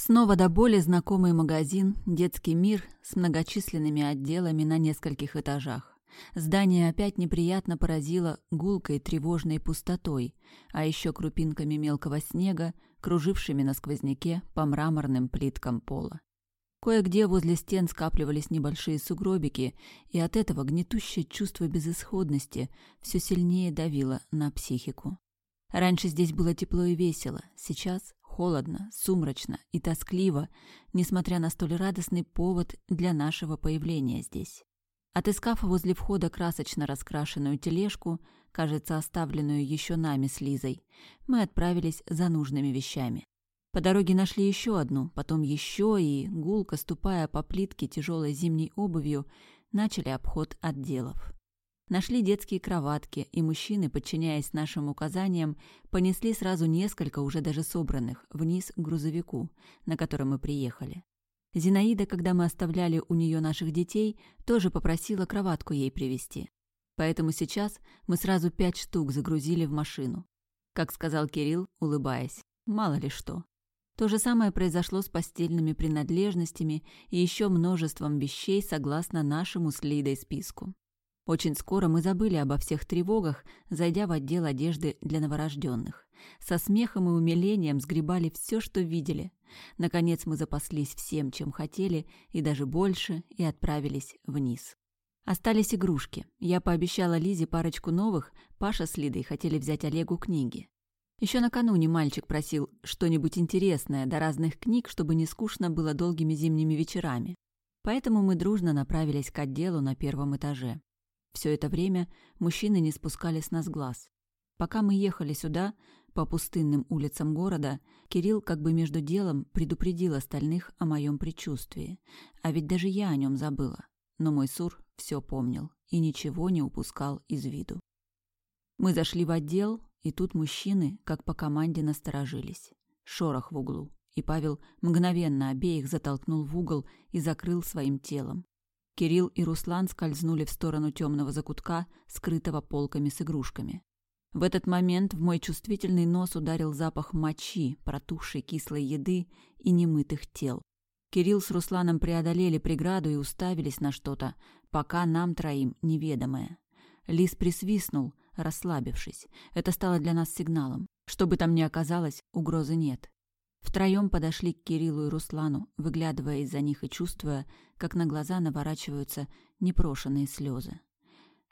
Снова до боли знакомый магазин, детский мир с многочисленными отделами на нескольких этажах. Здание опять неприятно поразило гулкой тревожной пустотой, а еще крупинками мелкого снега, кружившими на сквозняке по мраморным плиткам пола. Кое-где возле стен скапливались небольшие сугробики, и от этого гнетущее чувство безысходности все сильнее давило на психику. Раньше здесь было тепло и весело, сейчас холодно, сумрачно и тоскливо, несмотря на столь радостный повод для нашего появления здесь. Отыскав возле входа красочно раскрашенную тележку, кажется, оставленную еще нами с Лизой, мы отправились за нужными вещами. По дороге нашли еще одну, потом еще и, гулко ступая по плитке тяжелой зимней обувью, начали обход отделов. Нашли детские кроватки, и мужчины, подчиняясь нашим указаниям, понесли сразу несколько, уже даже собранных, вниз к грузовику, на котором мы приехали. Зинаида, когда мы оставляли у нее наших детей, тоже попросила кроватку ей привезти. Поэтому сейчас мы сразу пять штук загрузили в машину. Как сказал Кирилл, улыбаясь, мало ли что. То же самое произошло с постельными принадлежностями и еще множеством вещей согласно нашему с Лидой списку. Очень скоро мы забыли обо всех тревогах, зайдя в отдел одежды для новорожденных. Со смехом и умилением сгребали все, что видели. Наконец мы запаслись всем, чем хотели, и даже больше, и отправились вниз. Остались игрушки. Я пообещала Лизе парочку новых, Паша с Лидой хотели взять Олегу книги. Еще накануне мальчик просил что-нибудь интересное до разных книг, чтобы не скучно было долгими зимними вечерами. Поэтому мы дружно направились к отделу на первом этаже. Все это время мужчины не спускали с нас глаз. Пока мы ехали сюда, по пустынным улицам города, Кирилл как бы между делом предупредил остальных о моем предчувствии. А ведь даже я о нем забыла. Но мой Сур все помнил и ничего не упускал из виду. Мы зашли в отдел, и тут мужчины, как по команде, насторожились. Шорох в углу, и Павел мгновенно обеих затолкнул в угол и закрыл своим телом. Кирилл и Руслан скользнули в сторону темного закутка, скрытого полками с игрушками. В этот момент в мой чувствительный нос ударил запах мочи, протухшей кислой еды и немытых тел. Кирилл с Русланом преодолели преграду и уставились на что-то, пока нам троим неведомое. Лис присвистнул, расслабившись. Это стало для нас сигналом. Что бы там ни оказалось, угрозы нет. Втроем подошли к Кириллу и Руслану, выглядывая из-за них и чувствуя, как на глаза наворачиваются непрошенные слезы.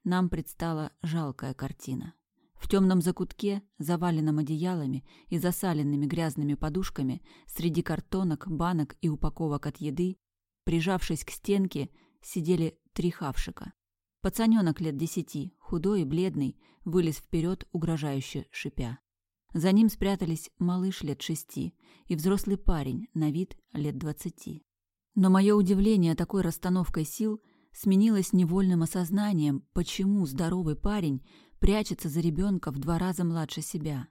Нам предстала жалкая картина. В темном закутке, заваленном одеялами и засаленными грязными подушками, среди картонок, банок и упаковок от еды, прижавшись к стенке, сидели три хавшика. Пацаненок лет десяти, худой и бледный, вылез вперед, угрожающе шипя. За ним спрятались малыш лет шести и взрослый парень на вид лет двадцати. Но мое удивление такой расстановкой сил сменилось невольным осознанием, почему здоровый парень прячется за ребенка в два раза младше себя.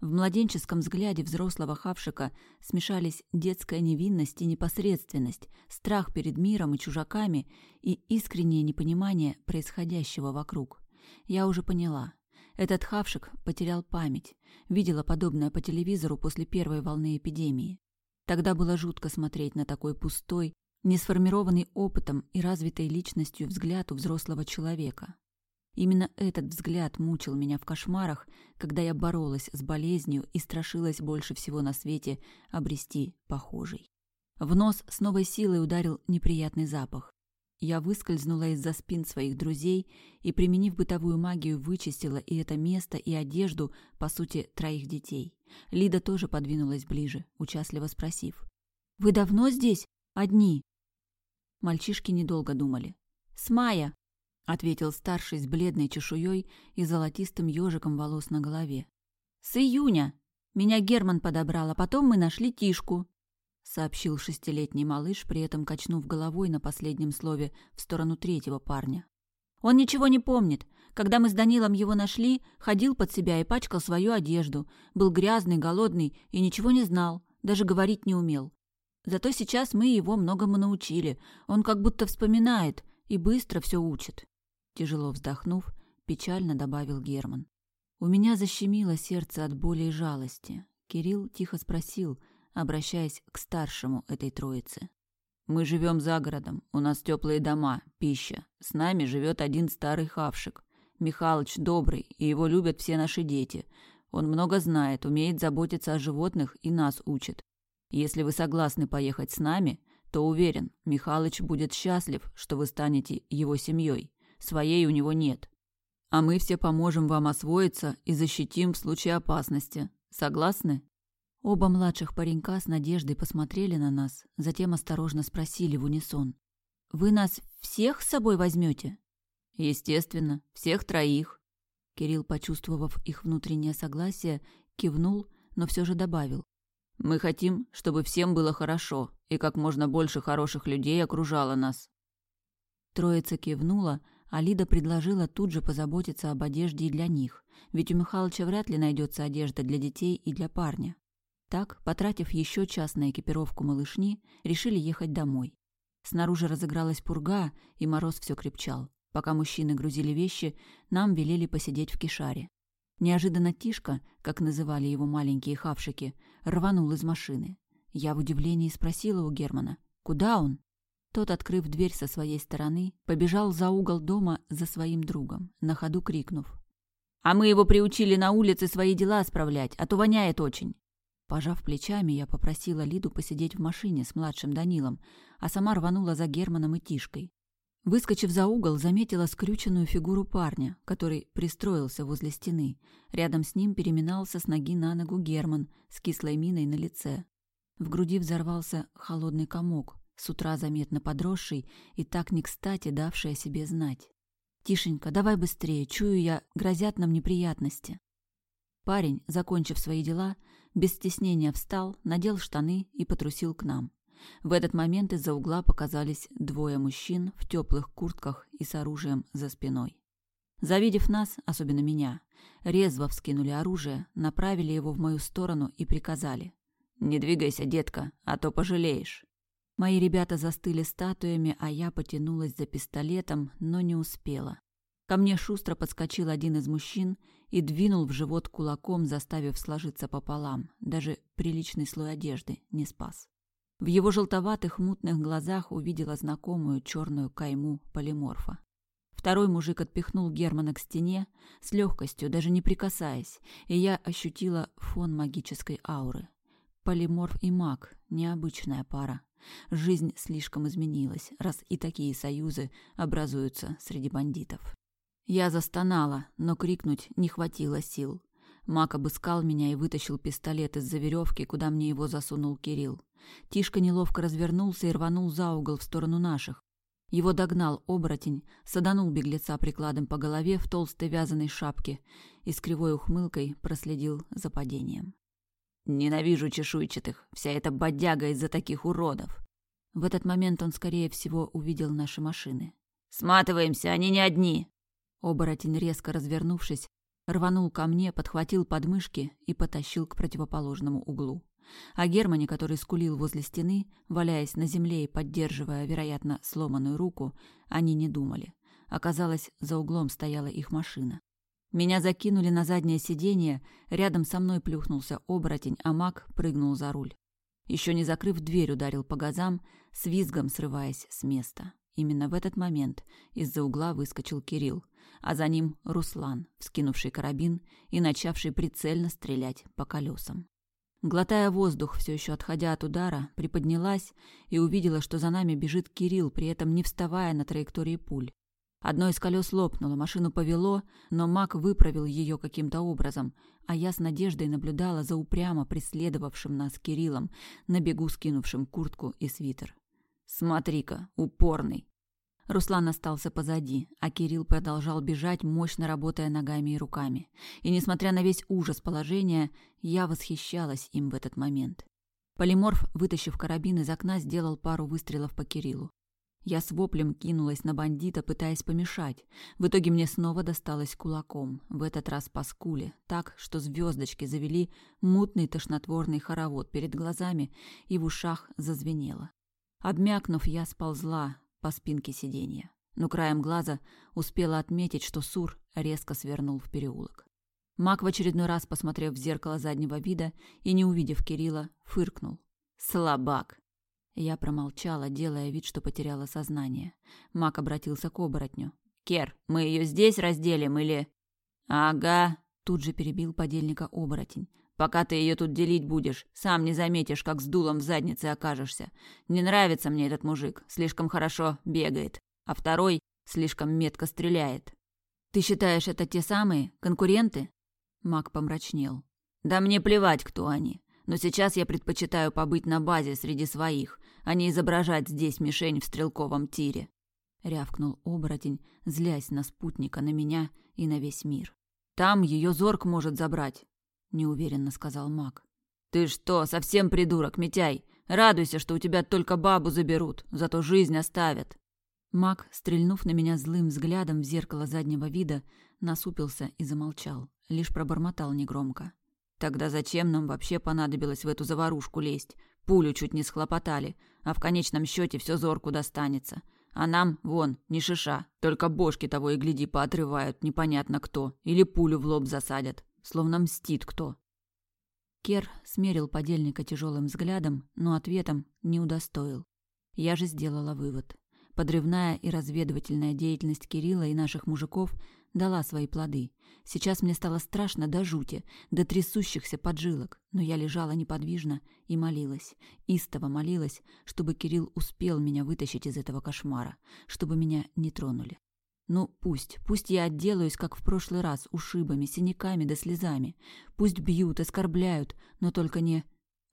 В младенческом взгляде взрослого хавшика смешались детская невинность и непосредственность, страх перед миром и чужаками и искреннее непонимание происходящего вокруг. Я уже поняла. Этот хавшик потерял память. Видела подобное по телевизору после первой волны эпидемии. Тогда было жутко смотреть на такой пустой, не сформированный опытом и развитой личностью взгляд у взрослого человека. Именно этот взгляд мучил меня в кошмарах, когда я боролась с болезнью и страшилась больше всего на свете обрести похожий. В нос с новой силой ударил неприятный запах. Я выскользнула из-за спин своих друзей и, применив бытовую магию, вычистила и это место, и одежду, по сути, троих детей. Лида тоже подвинулась ближе, участливо спросив. «Вы давно здесь? Одни?» Мальчишки недолго думали. «С мая!» — ответил старший с бледной чешуей и золотистым ежиком волос на голове. «С июня! Меня Герман подобрал, а потом мы нашли Тишку сообщил шестилетний малыш, при этом качнув головой на последнем слове в сторону третьего парня. Он ничего не помнит. Когда мы с Данилом его нашли, ходил под себя и пачкал свою одежду. Был грязный, голодный и ничего не знал, даже говорить не умел. Зато сейчас мы его многому научили. Он как будто вспоминает и быстро все учит. Тяжело вздохнув, печально добавил Герман. У меня защемило сердце от боли и жалости. Кирилл тихо спросил, обращаясь к старшему этой троицы. «Мы живем за городом, у нас теплые дома, пища. С нами живет один старый хавшик. Михалыч добрый, и его любят все наши дети. Он много знает, умеет заботиться о животных и нас учит. Если вы согласны поехать с нами, то уверен, Михалыч будет счастлив, что вы станете его семьей. Своей у него нет. А мы все поможем вам освоиться и защитим в случае опасности. Согласны? Оба младших паренька с надеждой посмотрели на нас, затем осторожно спросили в унисон. «Вы нас всех с собой возьмете?» «Естественно, всех троих». Кирилл, почувствовав их внутреннее согласие, кивнул, но все же добавил. «Мы хотим, чтобы всем было хорошо, и как можно больше хороших людей окружало нас». Троица кивнула, а Лида предложила тут же позаботиться об одежде и для них, ведь у Михалыча вряд ли найдется одежда для детей и для парня. Так, потратив еще час на экипировку малышни, решили ехать домой. Снаружи разыгралась пурга, и мороз все крепчал. Пока мужчины грузили вещи, нам велели посидеть в кишаре. Неожиданно Тишка, как называли его маленькие хавшики, рванул из машины. Я в удивлении спросила у Германа, куда он? Тот, открыв дверь со своей стороны, побежал за угол дома за своим другом, на ходу крикнув. «А мы его приучили на улице свои дела справлять, а то воняет очень!» Пожав плечами, я попросила Лиду посидеть в машине с младшим Данилом, а сама рванула за Германом и Тишкой. Выскочив за угол, заметила скрюченную фигуру парня, который пристроился возле стены. Рядом с ним переминался с ноги на ногу Герман с кислой миной на лице. В груди взорвался холодный комок, с утра заметно подросший и так не кстати давший о себе знать. «Тишенько, давай быстрее, чую я, грозят нам неприятности». Парень, закончив свои дела, без стеснения встал, надел штаны и потрусил к нам. В этот момент из-за угла показались двое мужчин в теплых куртках и с оружием за спиной. Завидев нас, особенно меня, резво вскинули оружие, направили его в мою сторону и приказали. «Не двигайся, детка, а то пожалеешь». Мои ребята застыли статуями, а я потянулась за пистолетом, но не успела. Ко мне шустро подскочил один из мужчин и двинул в живот кулаком, заставив сложиться пополам. Даже приличный слой одежды не спас. В его желтоватых мутных глазах увидела знакомую черную кайму полиморфа. Второй мужик отпихнул Германа к стене с легкостью, даже не прикасаясь, и я ощутила фон магической ауры. Полиморф и маг — необычная пара. Жизнь слишком изменилась, раз и такие союзы образуются среди бандитов. Я застонала, но крикнуть не хватило сил. Мак обыскал меня и вытащил пистолет из-за веревки, куда мне его засунул Кирилл. Тишка неловко развернулся и рванул за угол в сторону наших. Его догнал оборотень, саданул беглеца прикладом по голове в толстой вязаной шапке и с кривой ухмылкой проследил за падением. Ненавижу чешуйчатых. Вся эта бодяга из-за таких уродов. В этот момент он, скорее всего, увидел наши машины. «Сматываемся, они не одни!» Оборотень, резко развернувшись, рванул ко мне, подхватил подмышки и потащил к противоположному углу. О Германе, который скулил возле стены, валяясь на земле и поддерживая, вероятно, сломанную руку, они не думали. Оказалось, за углом стояла их машина. Меня закинули на заднее сиденье, рядом со мной плюхнулся оборотень, а маг прыгнул за руль. Еще не закрыв дверь, ударил по газам, с визгом срываясь с места. Именно в этот момент из-за угла выскочил Кирилл, а за ним Руслан, вскинувший карабин и начавший прицельно стрелять по колесам. Глотая воздух, все еще отходя от удара, приподнялась и увидела, что за нами бежит Кирилл, при этом не вставая на траектории пуль. Одно из колес лопнуло, машину повело, но маг выправил ее каким-то образом, а я с надеждой наблюдала за упрямо преследовавшим нас Кириллом, на бегу скинувшим куртку и свитер. «Смотри-ка, упорный!» Руслан остался позади, а Кирилл продолжал бежать, мощно работая ногами и руками. И несмотря на весь ужас положения, я восхищалась им в этот момент. Полиморф, вытащив карабин из окна, сделал пару выстрелов по Кириллу. Я с воплем кинулась на бандита, пытаясь помешать. В итоге мне снова досталось кулаком, в этот раз по скуле, так, что звездочки завели мутный тошнотворный хоровод перед глазами и в ушах зазвенело. Обмякнув, я сползла по спинке сиденья, но краем глаза успела отметить, что Сур резко свернул в переулок. Мак в очередной раз, посмотрев в зеркало заднего вида и не увидев Кирилла, фыркнул, Слабак. Я промолчала, делая вид, что потеряла сознание. Мак обратился к оборотню. «Кер, мы ее здесь разделим или...» «Ага», — тут же перебил подельника оборотень. «Пока ты ее тут делить будешь, сам не заметишь, как с дулом в заднице окажешься. Не нравится мне этот мужик, слишком хорошо бегает, а второй слишком метко стреляет». «Ты считаешь, это те самые конкуренты?» Мак помрачнел. «Да мне плевать, кто они. Но сейчас я предпочитаю побыть на базе среди своих, а не изображать здесь мишень в стрелковом тире», — рявкнул оборотень, злясь на спутника, на меня и на весь мир. «Там ее зорк может забрать», — неуверенно сказал маг. «Ты что, совсем придурок, Митяй? Радуйся, что у тебя только бабу заберут, зато жизнь оставят». Маг, стрельнув на меня злым взглядом в зеркало заднего вида, насупился и замолчал, лишь пробормотал негромко. Тогда зачем нам вообще понадобилось в эту заварушку лезть? Пулю чуть не схлопотали, а в конечном счете все зорку достанется. А нам, вон, не шиша, только бошки того и гляди поотрывают, непонятно кто, или пулю в лоб засадят, словно мстит кто. Кер смерил подельника тяжелым взглядом, но ответом не удостоил. Я же сделала вывод. Подрывная и разведывательная деятельность Кирилла и наших мужиков дала свои плоды. Сейчас мне стало страшно до жути, до трясущихся поджилок, но я лежала неподвижно и молилась, истово молилась, чтобы Кирилл успел меня вытащить из этого кошмара, чтобы меня не тронули. Ну, пусть, пусть я отделаюсь, как в прошлый раз, ушибами, синяками да слезами. Пусть бьют, оскорбляют, но только не...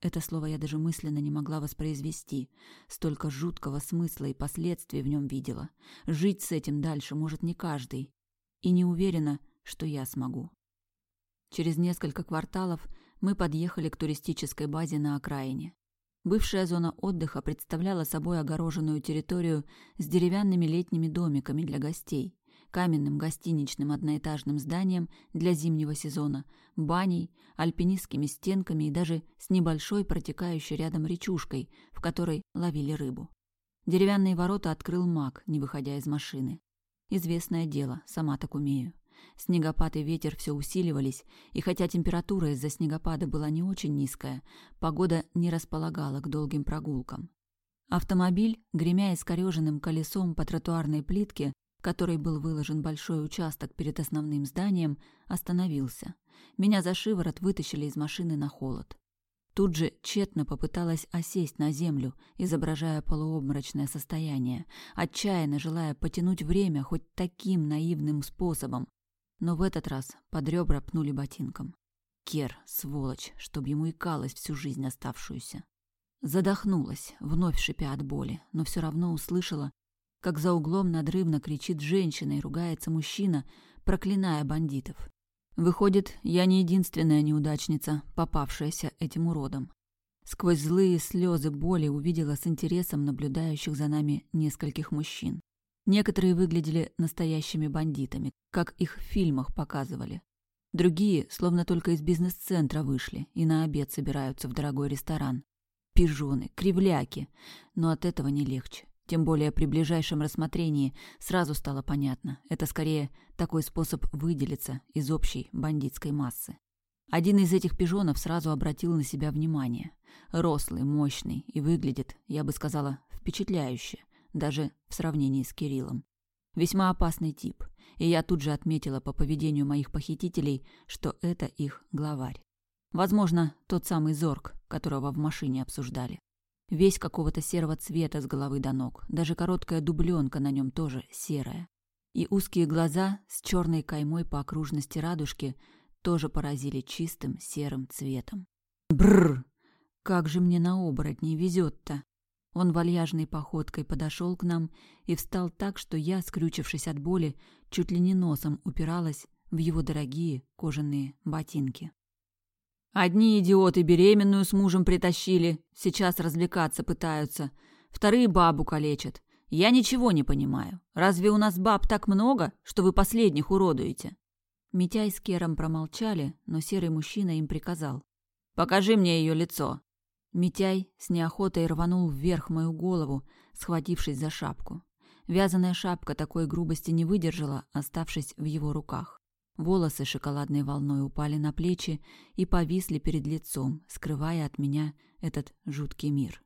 Это слово я даже мысленно не могла воспроизвести. Столько жуткого смысла и последствий в нем видела. Жить с этим дальше может не каждый и не уверена, что я смогу. Через несколько кварталов мы подъехали к туристической базе на окраине. Бывшая зона отдыха представляла собой огороженную территорию с деревянными летними домиками для гостей, каменным гостиничным одноэтажным зданием для зимнего сезона, баней, альпинистскими стенками и даже с небольшой протекающей рядом речушкой, в которой ловили рыбу. Деревянные ворота открыл маг, не выходя из машины. Известное дело, сама так умею. Снегопад и ветер все усиливались, и хотя температура из-за снегопада была не очень низкая, погода не располагала к долгим прогулкам. Автомобиль, гремя искореженным колесом по тротуарной плитке, которой был выложен большой участок перед основным зданием, остановился. Меня за шиворот вытащили из машины на холод. Тут же тщетно попыталась осесть на землю, изображая полуобморочное состояние, отчаянно желая потянуть время хоть таким наивным способом. Но в этот раз под ребра пнули ботинком. Кер, сволочь, чтоб ему икалось всю жизнь оставшуюся. Задохнулась, вновь шипя от боли, но все равно услышала, как за углом надрывно кричит женщина и ругается мужчина, проклиная бандитов. Выходит, я не единственная неудачница, попавшаяся этим уродом. Сквозь злые слезы боли увидела с интересом наблюдающих за нами нескольких мужчин. Некоторые выглядели настоящими бандитами, как их в фильмах показывали. Другие, словно только из бизнес-центра вышли и на обед собираются в дорогой ресторан. Пижоны, кривляки. Но от этого не легче. Тем более при ближайшем рассмотрении сразу стало понятно, это скорее такой способ выделиться из общей бандитской массы. Один из этих пижонов сразу обратил на себя внимание. Рослый, мощный и выглядит, я бы сказала, впечатляюще, даже в сравнении с Кириллом. Весьма опасный тип, и я тут же отметила по поведению моих похитителей, что это их главарь. Возможно, тот самый Зорг, которого в машине обсуждали. Весь какого-то серого цвета с головы до ног, даже короткая дубленка на нем тоже серая. И узкие глаза с черной каймой по окружности радужки тоже поразили чистым серым цветом. Бррр! Как же мне на оборотней везет-то! Он вальяжной походкой подошел к нам и встал так, что я, скрючившись от боли, чуть ли не носом упиралась в его дорогие кожаные ботинки. Одни идиоты беременную с мужем притащили, сейчас развлекаться пытаются. Вторые бабу калечат. Я ничего не понимаю. Разве у нас баб так много, что вы последних уродуете?» Митяй с Кером промолчали, но серый мужчина им приказал. «Покажи мне ее лицо». Митяй с неохотой рванул вверх мою голову, схватившись за шапку. Вязаная шапка такой грубости не выдержала, оставшись в его руках. Волосы шоколадной волной упали на плечи и повисли перед лицом, скрывая от меня этот жуткий мир.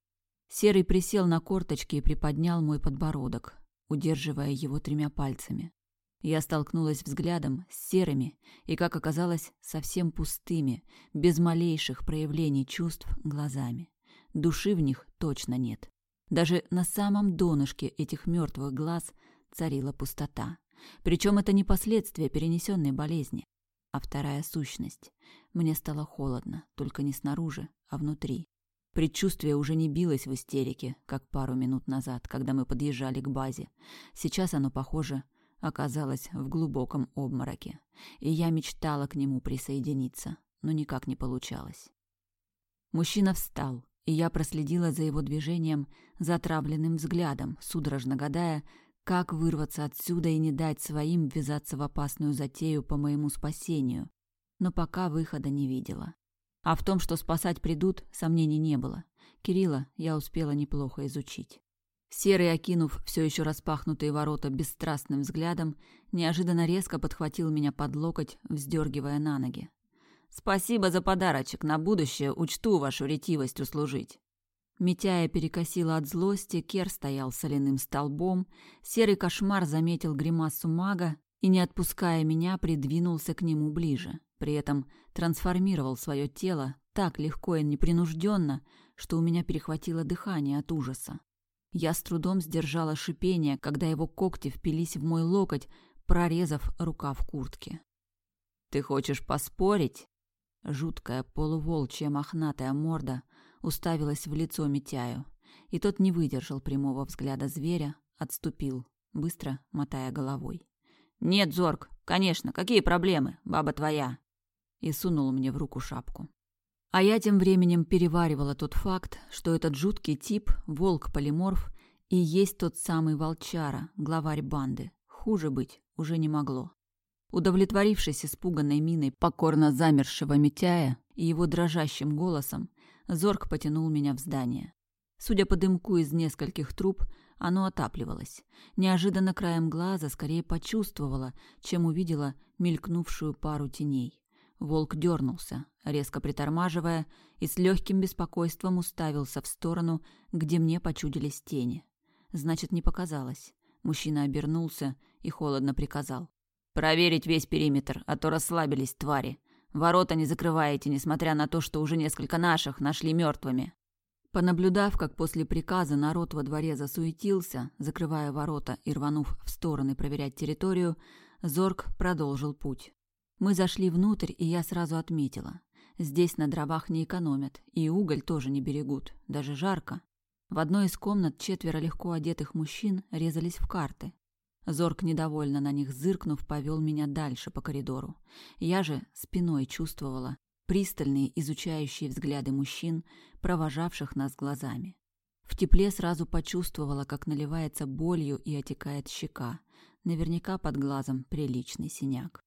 Серый присел на корточки и приподнял мой подбородок, удерживая его тремя пальцами. Я столкнулась взглядом с серыми и, как оказалось, совсем пустыми, без малейших проявлений чувств глазами. Души в них точно нет. Даже на самом донышке этих мертвых глаз царила пустота. Причем это не последствия перенесенной болезни, а вторая сущность. Мне стало холодно, только не снаружи, а внутри. Предчувствие уже не билось в истерике, как пару минут назад, когда мы подъезжали к базе. Сейчас оно, похоже, оказалось в глубоком обмороке. И я мечтала к нему присоединиться, но никак не получалось. Мужчина встал, и я проследила за его движением затравленным взглядом, судорожно гадая, как вырваться отсюда и не дать своим ввязаться в опасную затею по моему спасению? Но пока выхода не видела. А в том, что спасать придут, сомнений не было. Кирилла я успела неплохо изучить. Серый, окинув все еще распахнутые ворота бесстрастным взглядом, неожиданно резко подхватил меня под локоть, вздергивая на ноги. «Спасибо за подарочек. На будущее учту вашу ретивость услужить». Митяя перекосила от злости, Кер стоял соляным столбом, серый кошмар заметил гримасу мага и, не отпуская меня, придвинулся к нему ближе. При этом трансформировал свое тело так легко и непринужденно, что у меня перехватило дыхание от ужаса. Я с трудом сдержала шипение, когда его когти впились в мой локоть, прорезав рукав куртки. «Ты хочешь поспорить?» Жуткая полуволчья мохнатая морда уставилась в лицо Митяю, и тот не выдержал прямого взгляда зверя, отступил, быстро мотая головой. «Нет, Зорг, конечно, какие проблемы, баба твоя!» И сунул мне в руку шапку. А я тем временем переваривала тот факт, что этот жуткий тип, волк-полиморф, и есть тот самый волчара, главарь банды. Хуже быть уже не могло. Удовлетворившись испуганной миной покорно замершего Митяя и его дрожащим голосом, Зорг потянул меня в здание. Судя по дымку из нескольких труб, оно отапливалось. Неожиданно краем глаза скорее почувствовала, чем увидела мелькнувшую пару теней. Волк дернулся, резко притормаживая, и с легким беспокойством уставился в сторону, где мне почудились тени. Значит, не показалось. Мужчина обернулся и холодно приказал. «Проверить весь периметр, а то расслабились твари. Ворота не закрываете, несмотря на то, что уже несколько наших нашли мертвыми. Понаблюдав, как после приказа народ во дворе засуетился, закрывая ворота и рванув в стороны проверять территорию, Зорг продолжил путь. Мы зашли внутрь, и я сразу отметила. Здесь на дровах не экономят, и уголь тоже не берегут, даже жарко. В одной из комнат четверо легко одетых мужчин резались в карты. Зорг, недовольно на них зыркнув, повел меня дальше по коридору. Я же спиной чувствовала пристальные изучающие взгляды мужчин, провожавших нас глазами. В тепле сразу почувствовала, как наливается болью и отекает щека. Наверняка под глазом приличный синяк.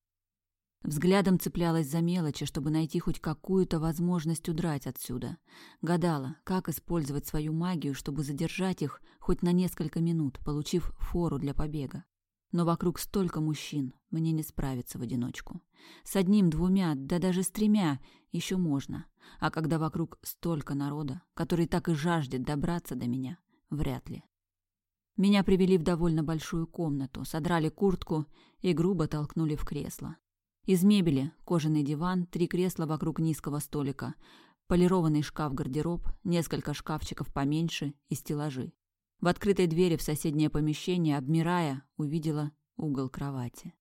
Взглядом цеплялась за мелочи, чтобы найти хоть какую-то возможность удрать отсюда. Гадала, как использовать свою магию, чтобы задержать их хоть на несколько минут, получив фору для побега. Но вокруг столько мужчин, мне не справиться в одиночку. С одним, двумя, да даже с тремя еще можно. А когда вокруг столько народа, который так и жаждет добраться до меня, вряд ли. Меня привели в довольно большую комнату, содрали куртку и грубо толкнули в кресло. Из мебели кожаный диван, три кресла вокруг низкого столика, полированный шкаф-гардероб, несколько шкафчиков поменьше и стеллажи. В открытой двери в соседнее помещение, обмирая, увидела угол кровати.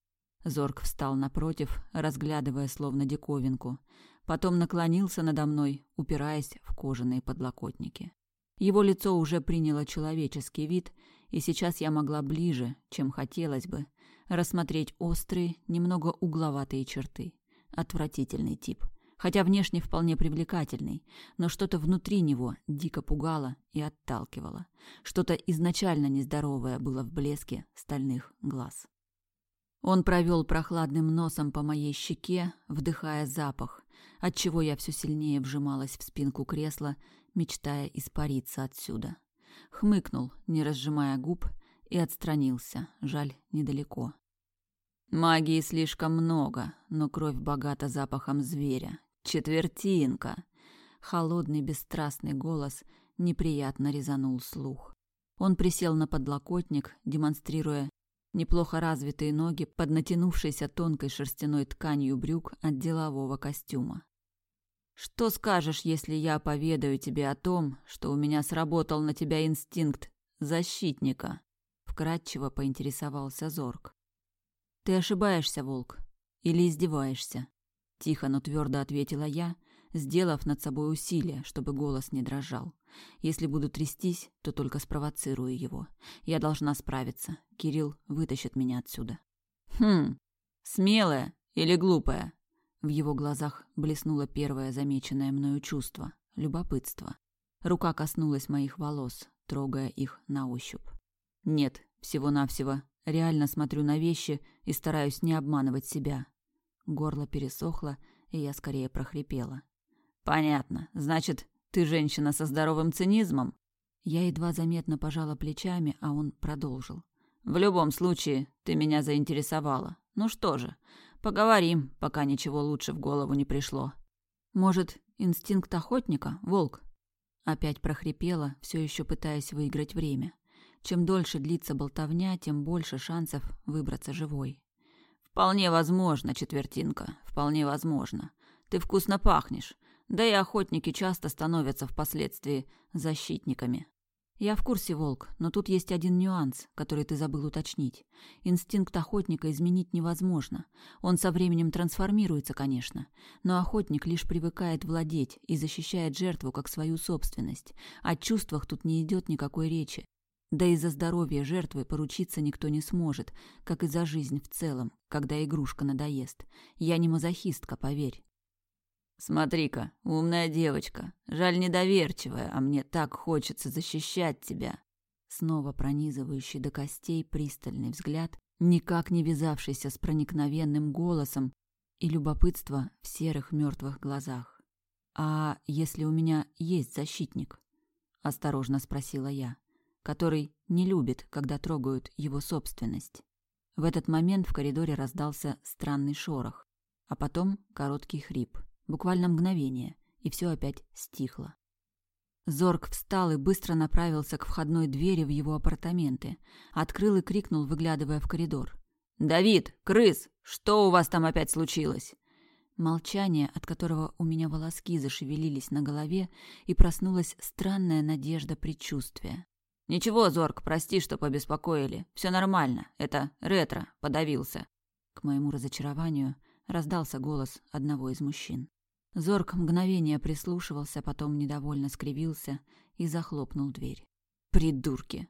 Зорг встал напротив, разглядывая словно диковинку. Потом наклонился надо мной, упираясь в кожаные подлокотники. Его лицо уже приняло человеческий вид, и сейчас я могла ближе, чем хотелось бы, рассмотреть острые, немного угловатые черты. Отвратительный тип. Хотя внешне вполне привлекательный, но что-то внутри него дико пугало и отталкивало. Что-то изначально нездоровое было в блеске стальных глаз. Он провел прохладным носом по моей щеке, вдыхая запах, отчего я все сильнее вжималась в спинку кресла, мечтая испариться отсюда. Хмыкнул, не разжимая губ, и отстранился, жаль, недалеко. Магии слишком много, но кровь богата запахом зверя. Четвертинка. Холодный бесстрастный голос неприятно резанул слух. Он присел на подлокотник, демонстрируя неплохо развитые ноги под натянувшейся тонкой шерстяной тканью брюк от делового костюма. Что скажешь, если я поведаю тебе о том, что у меня сработал на тебя инстинкт защитника? Вкратчиво поинтересовался Зорг. Ты ошибаешься, волк, или издеваешься? Тихо, но твердо ответила я, сделав над собой усилие, чтобы голос не дрожал. Если буду трястись, то только спровоцирую его. Я должна справиться. Кирилл вытащит меня отсюда. Хм, смелая или глупая? В его глазах блеснуло первое замеченное мною чувство — любопытство. Рука коснулась моих волос, трогая их на ощупь. Нет, всего-навсего, реально смотрю на вещи и стараюсь не обманывать себя. Горло пересохло, и я скорее прохрипела. «Понятно. Значит, ты женщина со здоровым цинизмом?» Я едва заметно пожала плечами, а он продолжил. «В любом случае, ты меня заинтересовала. Ну что же, Поговорим, пока ничего лучше в голову не пришло. Может, инстинкт охотника, волк? Опять прохрипела, все еще пытаясь выиграть время. Чем дольше длится болтовня, тем больше шансов выбраться живой. Вполне возможно, четвертинка, вполне возможно. Ты вкусно пахнешь. Да и охотники часто становятся впоследствии защитниками. Я в курсе, Волк, но тут есть один нюанс, который ты забыл уточнить. Инстинкт охотника изменить невозможно. Он со временем трансформируется, конечно, но охотник лишь привыкает владеть и защищает жертву как свою собственность. О чувствах тут не идет никакой речи. Да и за здоровье жертвы поручиться никто не сможет, как и за жизнь в целом, когда игрушка надоест. Я не мазохистка, поверь. Смотри-ка, умная девочка, жаль недоверчивая, а мне так хочется защищать тебя. Снова пронизывающий до костей пристальный взгляд, никак не вязавшийся с проникновенным голосом и любопытство в серых мертвых глазах. «А если у меня есть защитник?» — осторожно спросила я, который не любит, когда трогают его собственность. В этот момент в коридоре раздался странный шорох, а потом короткий хрип — Буквально мгновение, и все опять стихло. Зорг встал и быстро направился к входной двери в его апартаменты. Открыл и крикнул, выглядывая в коридор. «Давид! Крыс! Что у вас там опять случилось?» Молчание, от которого у меня волоски зашевелились на голове, и проснулась странная надежда предчувствия. «Ничего, Зорг, прости, что побеспокоили. Все нормально. Это ретро. Подавился». К моему разочарованию раздался голос одного из мужчин. Зорг мгновение прислушивался, потом недовольно скривился и захлопнул дверь. «Придурки!»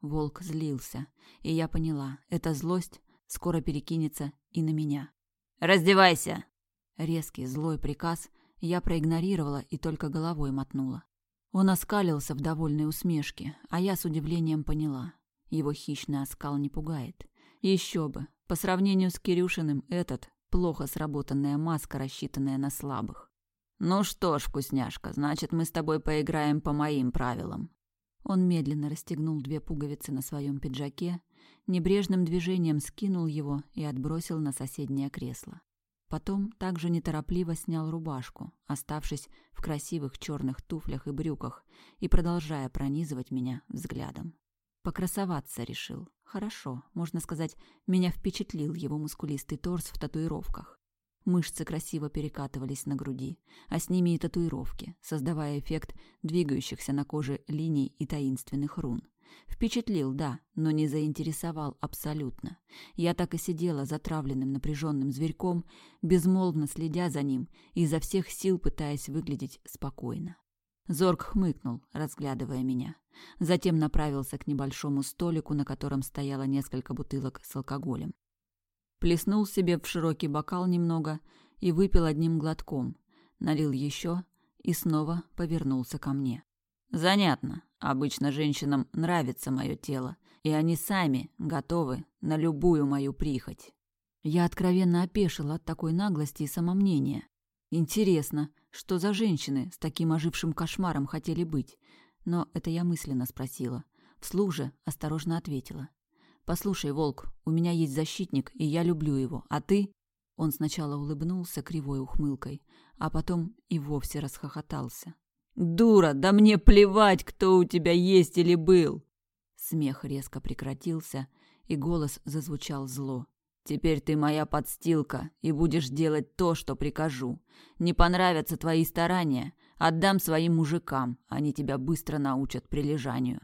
Волк злился, и я поняла, эта злость скоро перекинется и на меня. «Раздевайся!» Резкий злой приказ я проигнорировала и только головой мотнула. Он оскалился в довольной усмешке, а я с удивлением поняла. Его хищный оскал не пугает. Еще бы, по сравнению с Кирюшиным, этот Плохо сработанная маска, рассчитанная на слабых. «Ну что ж, вкусняшка, значит, мы с тобой поиграем по моим правилам». Он медленно расстегнул две пуговицы на своем пиджаке, небрежным движением скинул его и отбросил на соседнее кресло. Потом также неторопливо снял рубашку, оставшись в красивых черных туфлях и брюках и продолжая пронизывать меня взглядом. Покрасоваться решил. Хорошо, можно сказать, меня впечатлил его мускулистый торс в татуировках. Мышцы красиво перекатывались на груди, а с ними и татуировки, создавая эффект двигающихся на коже линий и таинственных рун. Впечатлил, да, но не заинтересовал абсолютно. Я так и сидела затравленным напряженным зверьком, безмолвно следя за ним и изо всех сил пытаясь выглядеть спокойно. Зорг хмыкнул, разглядывая меня. Затем направился к небольшому столику, на котором стояло несколько бутылок с алкоголем. Плеснул себе в широкий бокал немного и выпил одним глотком. Налил еще и снова повернулся ко мне. «Занятно. Обычно женщинам нравится мое тело, и они сами готовы на любую мою прихоть». Я откровенно опешила от такой наглости и самомнения. Интересно, что за женщины с таким ожившим кошмаром хотели быть? Но это я мысленно спросила. Вслух же осторожно ответила. «Послушай, Волк, у меня есть защитник, и я люблю его, а ты...» Он сначала улыбнулся кривой ухмылкой, а потом и вовсе расхохотался. «Дура, да мне плевать, кто у тебя есть или был!» Смех резко прекратился, и голос зазвучал зло. «Теперь ты моя подстилка, и будешь делать то, что прикажу. Не понравятся твои старания, отдам своим мужикам, они тебя быстро научат прилежанию».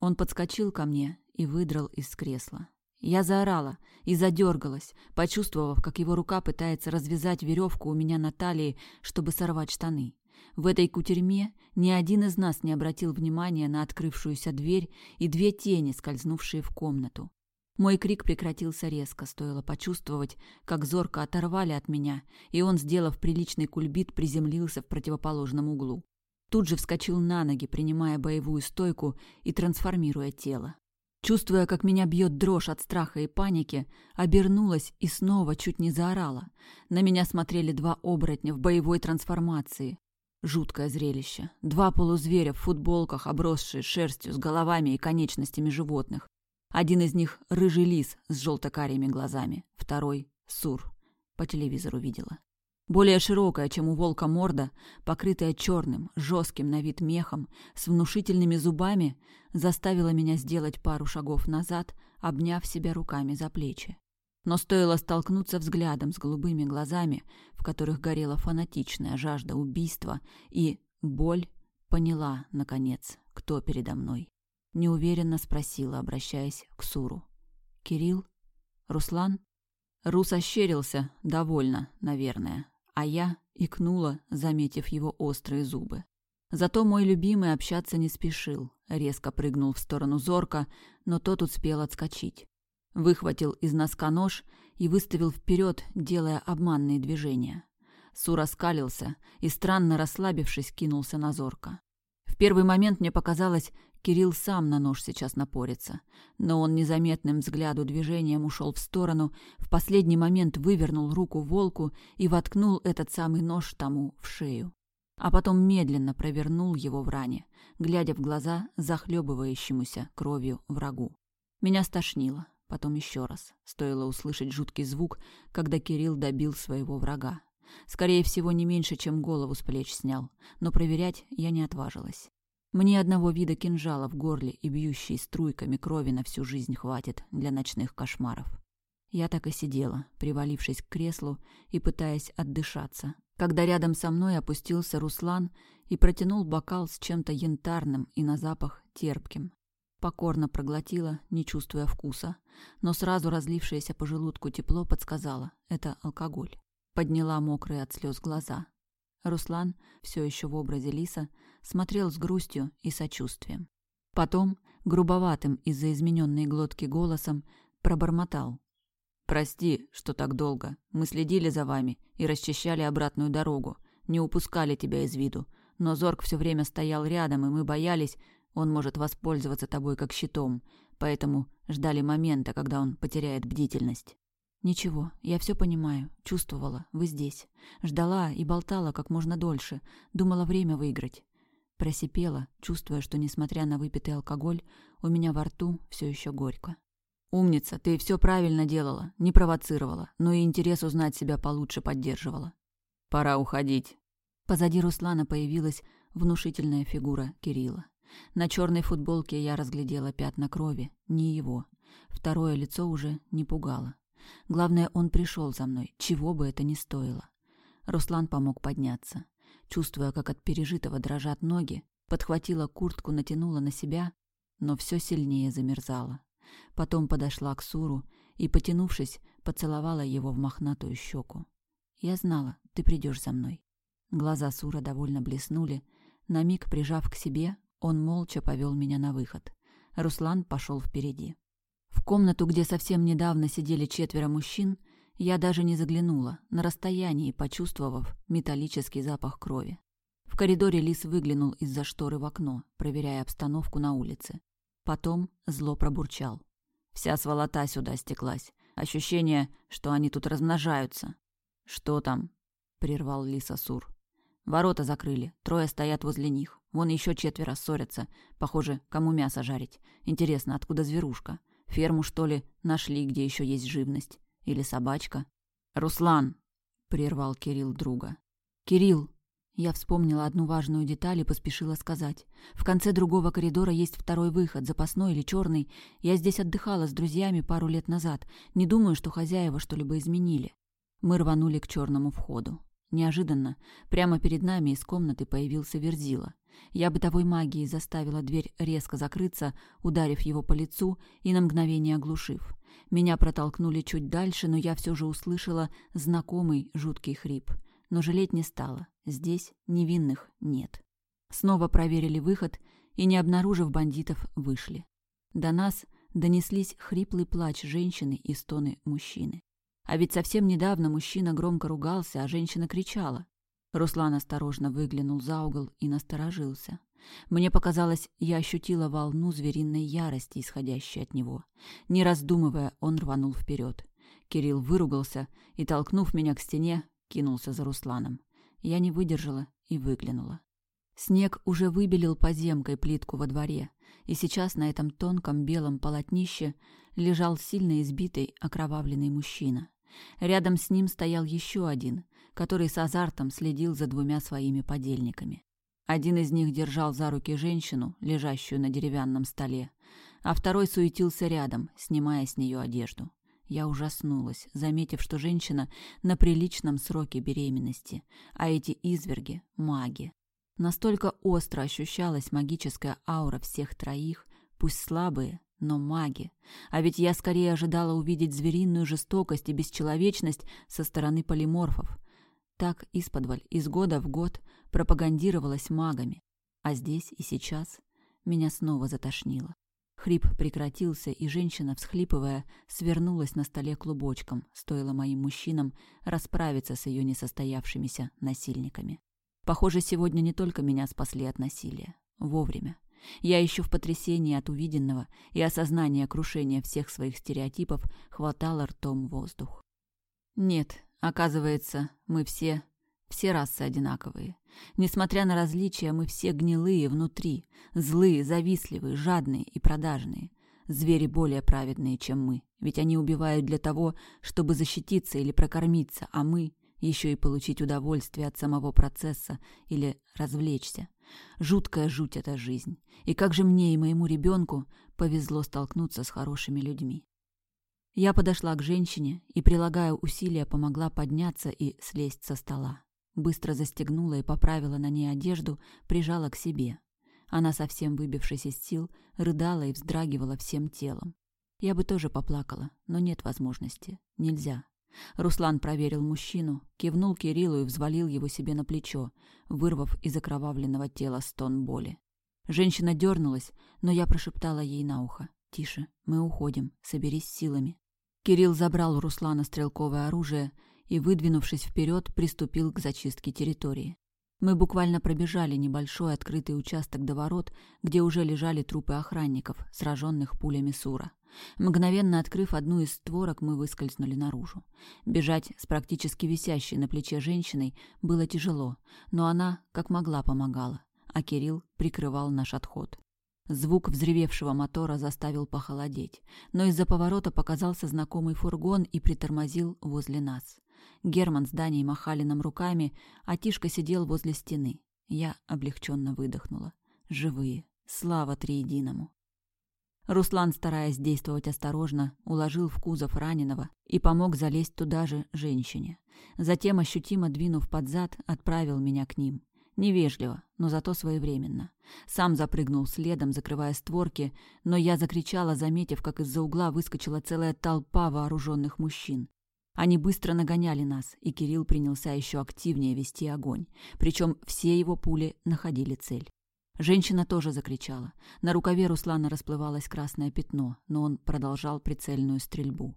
Он подскочил ко мне и выдрал из кресла. Я заорала и задергалась, почувствовав, как его рука пытается развязать веревку у меня на талии, чтобы сорвать штаны. В этой кутерьме ни один из нас не обратил внимания на открывшуюся дверь и две тени, скользнувшие в комнату. Мой крик прекратился резко, стоило почувствовать, как зорко оторвали от меня, и он, сделав приличный кульбит, приземлился в противоположном углу. Тут же вскочил на ноги, принимая боевую стойку и трансформируя тело. Чувствуя, как меня бьет дрожь от страха и паники, обернулась и снова чуть не заорала. На меня смотрели два оборотня в боевой трансформации. Жуткое зрелище. Два полузверя в футболках, обросшие шерстью с головами и конечностями животных. Один из них — рыжий лис с желто-карими глазами, второй — сур. По телевизору видела. Более широкая, чем у волка морда, покрытая черным, жестким на вид мехом, с внушительными зубами, заставила меня сделать пару шагов назад, обняв себя руками за плечи. Но стоило столкнуться взглядом с голубыми глазами, в которых горела фанатичная жажда убийства, и боль поняла, наконец, кто передо мной. Неуверенно спросила, обращаясь к Суру. «Кирилл? Руслан?» Рус ощерился, довольно, наверное, а я икнула, заметив его острые зубы. Зато мой любимый общаться не спешил, резко прыгнул в сторону Зорка, но тот успел отскочить. Выхватил из носка нож и выставил вперед, делая обманные движения. Сур оскалился и, странно расслабившись, кинулся на Зорка. В первый момент мне показалось, Кирилл сам на нож сейчас напорится. Но он незаметным взгляду движением ушел в сторону, в последний момент вывернул руку волку и воткнул этот самый нож тому в шею. А потом медленно провернул его в ране, глядя в глаза захлебывающемуся кровью врагу. Меня стошнило. Потом еще раз. Стоило услышать жуткий звук, когда Кирилл добил своего врага. Скорее всего, не меньше, чем голову с плеч снял, но проверять я не отважилась. Мне одного вида кинжала в горле и бьющей струйками крови на всю жизнь хватит для ночных кошмаров. Я так и сидела, привалившись к креслу и пытаясь отдышаться, когда рядом со мной опустился Руслан и протянул бокал с чем-то янтарным и на запах терпким. Покорно проглотила, не чувствуя вкуса, но сразу разлившееся по желудку тепло подсказало — это алкоголь. Подняла мокрые от слез глаза. Руслан, все еще в образе лиса, смотрел с грустью и сочувствием. Потом, грубоватым из-за измененной глотки голосом, пробормотал. «Прости, что так долго. Мы следили за вами и расчищали обратную дорогу, не упускали тебя из виду. Но Зорг все время стоял рядом, и мы боялись, он может воспользоваться тобой как щитом, поэтому ждали момента, когда он потеряет бдительность. Ничего, я все понимаю, чувствовала, вы здесь. Ждала и болтала как можно дольше, думала время выиграть. Просипела, чувствуя, что, несмотря на выпитый алкоголь, у меня во рту все еще горько. «Умница, ты все правильно делала, не провоцировала, но и интерес узнать себя получше поддерживала. Пора уходить». Позади Руслана появилась внушительная фигура Кирилла. На черной футболке я разглядела пятна крови, не его. Второе лицо уже не пугало. Главное, он пришел за мной, чего бы это ни стоило. Руслан помог подняться. Чувствуя, как от пережитого дрожат ноги, подхватила куртку, натянула на себя, но все сильнее замерзала. Потом подошла к Суру и, потянувшись, поцеловала его в мохнатую щеку. «Я знала, ты придешь за мной». Глаза Сура довольно блеснули. На миг прижав к себе, он молча повел меня на выход. Руслан пошел впереди. В комнату, где совсем недавно сидели четверо мужчин, я даже не заглянула, на расстоянии почувствовав металлический запах крови. В коридоре Лис выглянул из-за шторы в окно, проверяя обстановку на улице. Потом зло пробурчал. Вся сволота сюда стеклась. Ощущение, что они тут размножаются. «Что там?» — прервал Лис Асур. Ворота закрыли, трое стоят возле них. Вон еще четверо ссорятся. Похоже, кому мясо жарить. Интересно, откуда зверушка? Ферму, что ли, нашли, где еще есть живность? Или собачка? «Руслан!» — прервал Кирилл друга. «Кирилл!» Я вспомнила одну важную деталь и поспешила сказать. В конце другого коридора есть второй выход, запасной или черный. Я здесь отдыхала с друзьями пару лет назад. Не думаю, что хозяева что-либо изменили. Мы рванули к черному входу. Неожиданно, прямо перед нами из комнаты появился Верзила. Я бытовой магией заставила дверь резко закрыться, ударив его по лицу и на мгновение оглушив. Меня протолкнули чуть дальше, но я все же услышала знакомый жуткий хрип — но жалеть не стала. Здесь невинных нет. Снова проверили выход и, не обнаружив бандитов, вышли. До нас донеслись хриплый плач женщины и стоны мужчины. А ведь совсем недавно мужчина громко ругался, а женщина кричала. Руслан осторожно выглянул за угол и насторожился. Мне показалось, я ощутила волну звериной ярости, исходящей от него. Не раздумывая, он рванул вперед. Кирилл выругался и, толкнув меня к стене, кинулся за Русланом. Я не выдержала и выглянула. Снег уже выбелил поземкой плитку во дворе, и сейчас на этом тонком белом полотнище лежал сильно избитый окровавленный мужчина. Рядом с ним стоял еще один, который с азартом следил за двумя своими подельниками. Один из них держал за руки женщину, лежащую на деревянном столе, а второй суетился рядом, снимая с нее одежду. Я ужаснулась, заметив, что женщина на приличном сроке беременности, а эти изверги — маги. Настолько остро ощущалась магическая аура всех троих, пусть слабые, но маги. А ведь я скорее ожидала увидеть звериную жестокость и бесчеловечность со стороны полиморфов. Так исподволь, из года в год пропагандировалась магами. А здесь и сейчас меня снова затошнило. Хрип прекратился, и женщина, всхлипывая, свернулась на столе клубочком, стоило моим мужчинам расправиться с ее несостоявшимися насильниками. Похоже, сегодня не только меня спасли от насилия. Вовремя. Я еще в потрясении от увиденного и осознания крушения всех своих стереотипов хватала ртом воздух. Нет, оказывается, мы все все расы одинаковые. Несмотря на различия, мы все гнилые внутри, злые, завистливые, жадные и продажные. Звери более праведные, чем мы, ведь они убивают для того, чтобы защититься или прокормиться, а мы еще и получить удовольствие от самого процесса или развлечься. Жуткая жуть эта жизнь. И как же мне и моему ребенку повезло столкнуться с хорошими людьми. Я подошла к женщине и, прилагая усилия, помогла подняться и слезть со стола. Быстро застегнула и поправила на ней одежду, прижала к себе. Она, совсем выбившись из сил, рыдала и вздрагивала всем телом. Я бы тоже поплакала, но нет возможности. Нельзя. Руслан проверил мужчину, кивнул Кириллу и взвалил его себе на плечо, вырвав из окровавленного тела стон боли. Женщина дернулась, но я прошептала ей на ухо. «Тише, мы уходим, соберись силами». Кирилл забрал у Руслана стрелковое оружие и, выдвинувшись вперед, приступил к зачистке территории. Мы буквально пробежали небольшой открытый участок до ворот, где уже лежали трупы охранников, сраженных пулями Сура. Мгновенно открыв одну из створок, мы выскользнули наружу. Бежать с практически висящей на плече женщиной было тяжело, но она, как могла, помогала, а Кирилл прикрывал наш отход. Звук взревевшего мотора заставил похолодеть, но из-за поворота показался знакомый фургон и притормозил возле нас. Герман с Даней махали нам руками, а Тишка сидел возле стены. Я облегченно выдохнула. Живые. Слава триединому. Руслан, стараясь действовать осторожно, уложил в кузов раненого и помог залезть туда же женщине. Затем, ощутимо двинув под зад, отправил меня к ним. Невежливо, но зато своевременно. Сам запрыгнул следом, закрывая створки, но я закричала, заметив, как из-за угла выскочила целая толпа вооруженных мужчин. Они быстро нагоняли нас, и Кирилл принялся еще активнее вести огонь. Причем все его пули находили цель. Женщина тоже закричала. На рукаве Руслана расплывалось красное пятно, но он продолжал прицельную стрельбу.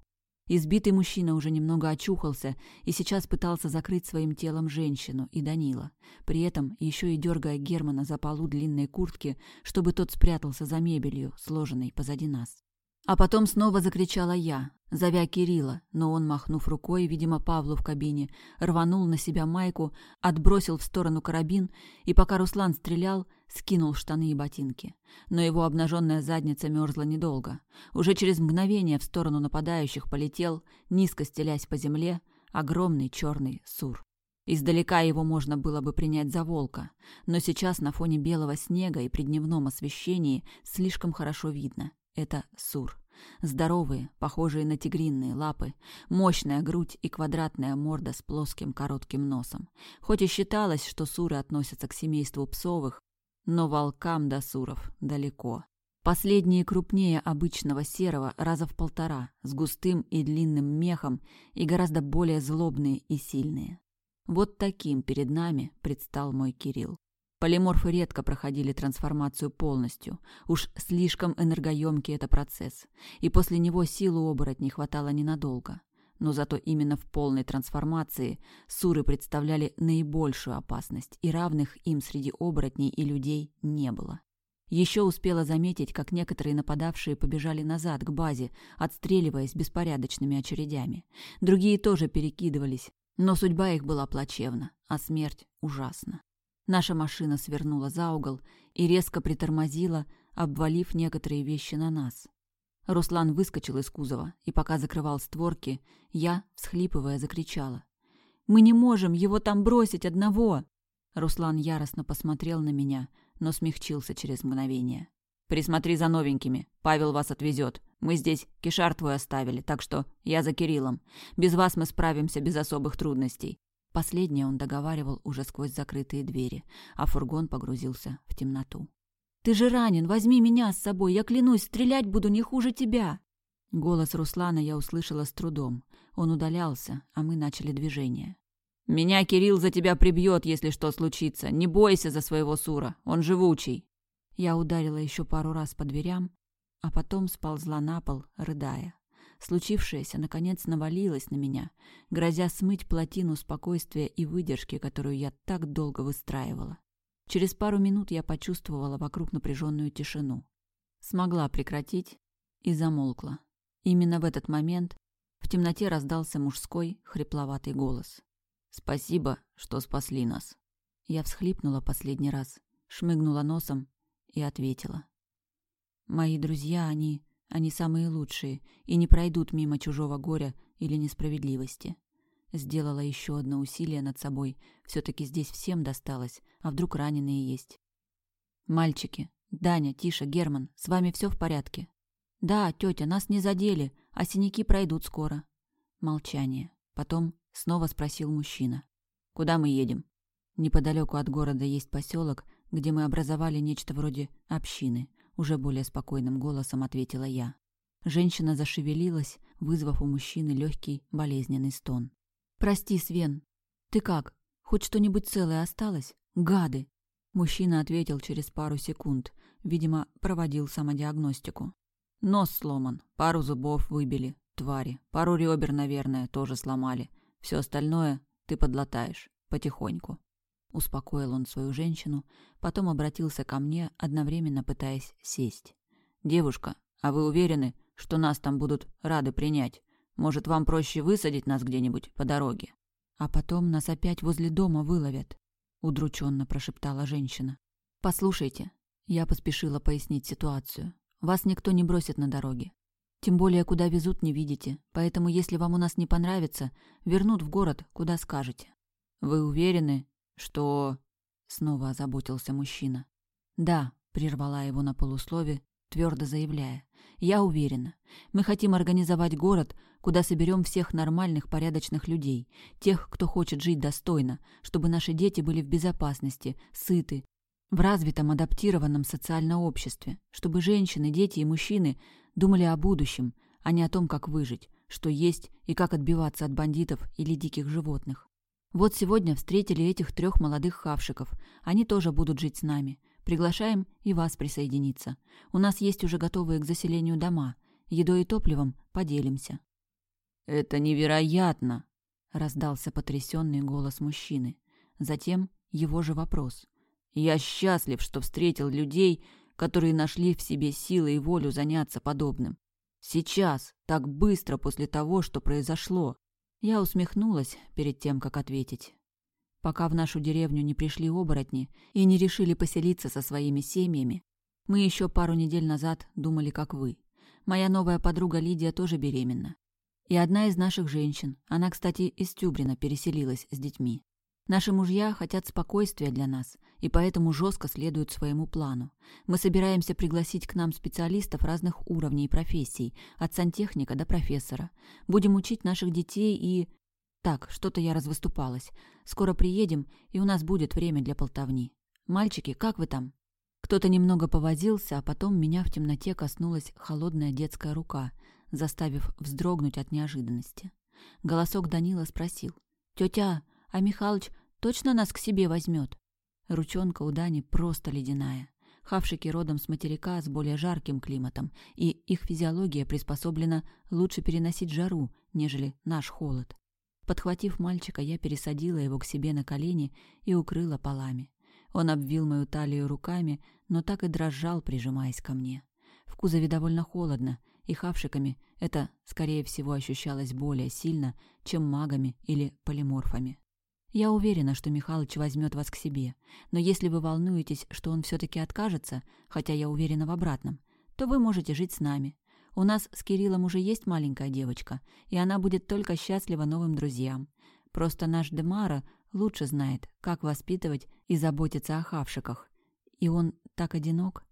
Избитый мужчина уже немного очухался и сейчас пытался закрыть своим телом женщину и Данила, при этом еще и дергая Германа за полу длинной куртки, чтобы тот спрятался за мебелью, сложенной позади нас. А потом снова закричала я, зовя Кирилла, но он, махнув рукой, видимо, Павлу в кабине, рванул на себя майку, отбросил в сторону карабин и, пока Руслан стрелял, скинул штаны и ботинки. Но его обнаженная задница мерзла недолго. Уже через мгновение в сторону нападающих полетел, низко стелясь по земле, огромный черный сур. Издалека его можно было бы принять за волка, но сейчас на фоне белого снега и при дневном освещении слишком хорошо видно. Это сур. Здоровые, похожие на тигринные лапы, мощная грудь и квадратная морда с плоским коротким носом. Хоть и считалось, что суры относятся к семейству псовых, но волкам до суров далеко. Последние крупнее обычного серого раза в полтора, с густым и длинным мехом и гораздо более злобные и сильные. Вот таким перед нами предстал мой Кирилл. Полиморфы редко проходили трансформацию полностью. Уж слишком энергоемкий это процесс. И после него силы оборотней хватало ненадолго. Но зато именно в полной трансформации суры представляли наибольшую опасность, и равных им среди оборотней и людей не было. Еще успела заметить, как некоторые нападавшие побежали назад, к базе, отстреливаясь беспорядочными очередями. Другие тоже перекидывались, но судьба их была плачевна, а смерть ужасна. Наша машина свернула за угол и резко притормозила, обвалив некоторые вещи на нас. Руслан выскочил из кузова, и пока закрывал створки, я, всхлипывая, закричала. «Мы не можем его там бросить одного!» Руслан яростно посмотрел на меня, но смягчился через мгновение. «Присмотри за новенькими. Павел вас отвезет. Мы здесь кишар твой оставили, так что я за Кириллом. Без вас мы справимся без особых трудностей. Последнее он договаривал уже сквозь закрытые двери, а фургон погрузился в темноту. «Ты же ранен, возьми меня с собой, я клянусь, стрелять буду не хуже тебя!» Голос Руслана я услышала с трудом. Он удалялся, а мы начали движение. «Меня Кирилл за тебя прибьет, если что случится. Не бойся за своего Сура, он живучий!» Я ударила еще пару раз по дверям, а потом сползла на пол, рыдая. Случившееся, наконец, навалилось на меня, грозя смыть плотину спокойствия и выдержки, которую я так долго выстраивала. Через пару минут я почувствовала вокруг напряженную тишину. Смогла прекратить и замолкла. Именно в этот момент в темноте раздался мужской, хрипловатый голос. «Спасибо, что спасли нас». Я всхлипнула последний раз, шмыгнула носом и ответила. «Мои друзья, они...» Они самые лучшие и не пройдут мимо чужого горя или несправедливости. Сделала еще одно усилие над собой. Все-таки здесь всем досталось, а вдруг раненые есть. «Мальчики, Даня, Тиша, Герман, с вами все в порядке?» «Да, тетя, нас не задели, а синяки пройдут скоро». Молчание. Потом снова спросил мужчина. «Куда мы едем?» Неподалеку от города есть поселок, где мы образовали нечто вроде общины уже более спокойным голосом ответила я. Женщина зашевелилась, вызвав у мужчины легкий болезненный стон. «Прости, Свен. Ты как? Хоть что-нибудь целое осталось? Гады!» Мужчина ответил через пару секунд. Видимо, проводил самодиагностику. «Нос сломан, пару зубов выбили, твари. Пару ребер, наверное, тоже сломали. Все остальное ты подлатаешь, потихоньку». Успокоил он свою женщину, потом обратился ко мне, одновременно пытаясь сесть. «Девушка, а вы уверены, что нас там будут рады принять? Может, вам проще высадить нас где-нибудь по дороге?» «А потом нас опять возле дома выловят», — удрученно прошептала женщина. «Послушайте», — я поспешила пояснить ситуацию. «Вас никто не бросит на дороге. Тем более, куда везут, не видите. Поэтому, если вам у нас не понравится, вернут в город, куда скажете». «Вы уверены, «Что?» — снова озаботился мужчина. «Да», — прервала его на полуслове, твердо заявляя. «Я уверена. Мы хотим организовать город, куда соберем всех нормальных, порядочных людей, тех, кто хочет жить достойно, чтобы наши дети были в безопасности, сыты, в развитом, адаптированном социальном обществе, чтобы женщины, дети и мужчины думали о будущем, а не о том, как выжить, что есть и как отбиваться от бандитов или диких животных. Вот сегодня встретили этих трех молодых хавшиков. Они тоже будут жить с нами. Приглашаем и вас присоединиться. У нас есть уже готовые к заселению дома. Едой и топливом поделимся». «Это невероятно!» — раздался потрясенный голос мужчины. Затем его же вопрос. «Я счастлив, что встретил людей, которые нашли в себе силы и волю заняться подобным. Сейчас, так быстро после того, что произошло. Я усмехнулась перед тем, как ответить. Пока в нашу деревню не пришли оборотни и не решили поселиться со своими семьями, мы еще пару недель назад думали, как вы. Моя новая подруга Лидия тоже беременна. И одна из наших женщин, она, кстати, из Тюбрина переселилась с детьми. Наши мужья хотят спокойствия для нас, и поэтому жестко следуют своему плану. Мы собираемся пригласить к нам специалистов разных уровней и профессий, от сантехника до профессора. Будем учить наших детей и... Так, что-то я развыступалась. Скоро приедем, и у нас будет время для болтовни. Мальчики, как вы там? Кто-то немного повозился, а потом меня в темноте коснулась холодная детская рука, заставив вздрогнуть от неожиданности. Голосок Данила спросил. «Тетя, а Михалыч точно нас к себе возьмет?» Ручонка у Дани просто ледяная. Хавшики родом с материка с более жарким климатом, и их физиология приспособлена лучше переносить жару, нежели наш холод. Подхватив мальчика, я пересадила его к себе на колени и укрыла полами. Он обвил мою талию руками, но так и дрожал, прижимаясь ко мне. В кузове довольно холодно, и хавшиками это, скорее всего, ощущалось более сильно, чем магами или полиморфами. Я уверена, что Михалыч возьмет вас к себе, но если вы волнуетесь, что он все-таки откажется, хотя я уверена в обратном, то вы можете жить с нами. У нас с Кириллом уже есть маленькая девочка, и она будет только счастлива новым друзьям. Просто наш Демара лучше знает, как воспитывать и заботиться о хавшиках. И он так одинок.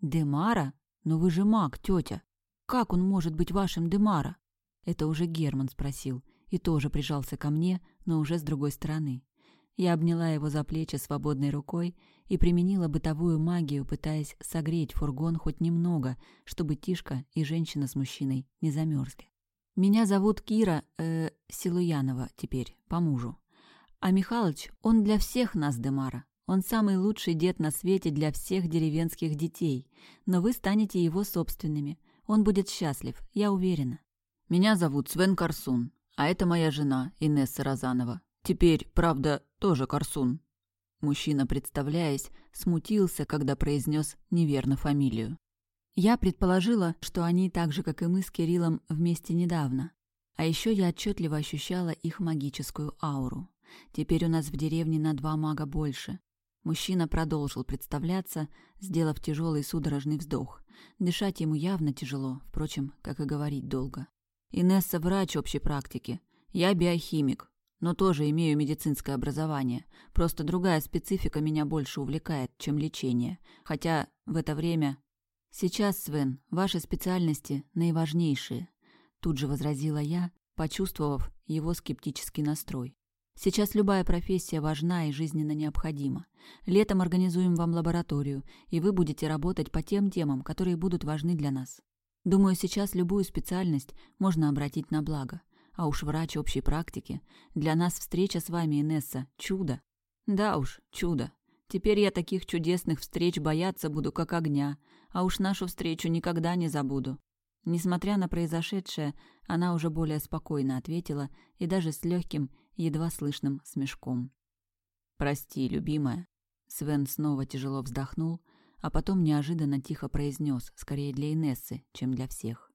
Демара? Но вы же маг, тетя. Как он может быть вашим Демара? Это уже Герман спросил и тоже прижался ко мне, но уже с другой стороны. Я обняла его за плечи свободной рукой и применила бытовую магию, пытаясь согреть фургон хоть немного, чтобы Тишка и женщина с мужчиной не замерзли. Меня зовут Кира, э, Силуянова теперь, по мужу. А Михалыч, он для всех нас, Демара. Он самый лучший дед на свете для всех деревенских детей. Но вы станете его собственными. Он будет счастлив, я уверена. Меня зовут Свен Корсун, а это моя жена, Инесса Розанова. Теперь, правда, тоже Корсун. Мужчина, представляясь, смутился, когда произнес неверно фамилию. Я предположила, что они так же, как и мы с Кириллом, вместе недавно. А еще я отчетливо ощущала их магическую ауру. Теперь у нас в деревне на два мага больше. Мужчина продолжил представляться, сделав тяжелый судорожный вздох. Дышать ему явно тяжело, впрочем, как и говорить долго. Инесса врач общей практики. Я биохимик но тоже имею медицинское образование. Просто другая специфика меня больше увлекает, чем лечение. Хотя в это время... Сейчас, Свен, ваши специальности наиважнейшие. Тут же возразила я, почувствовав его скептический настрой. Сейчас любая профессия важна и жизненно необходима. Летом организуем вам лабораторию, и вы будете работать по тем темам, которые будут важны для нас. Думаю, сейчас любую специальность можно обратить на благо. А уж врач общей практики. Для нас встреча с вами, Инесса, чудо. Да уж, чудо. Теперь я таких чудесных встреч бояться буду, как огня. А уж нашу встречу никогда не забуду. Несмотря на произошедшее, она уже более спокойно ответила и даже с легким, едва слышным смешком. «Прости, любимая». Свен снова тяжело вздохнул, а потом неожиданно тихо произнес, скорее для Инессы, чем для всех.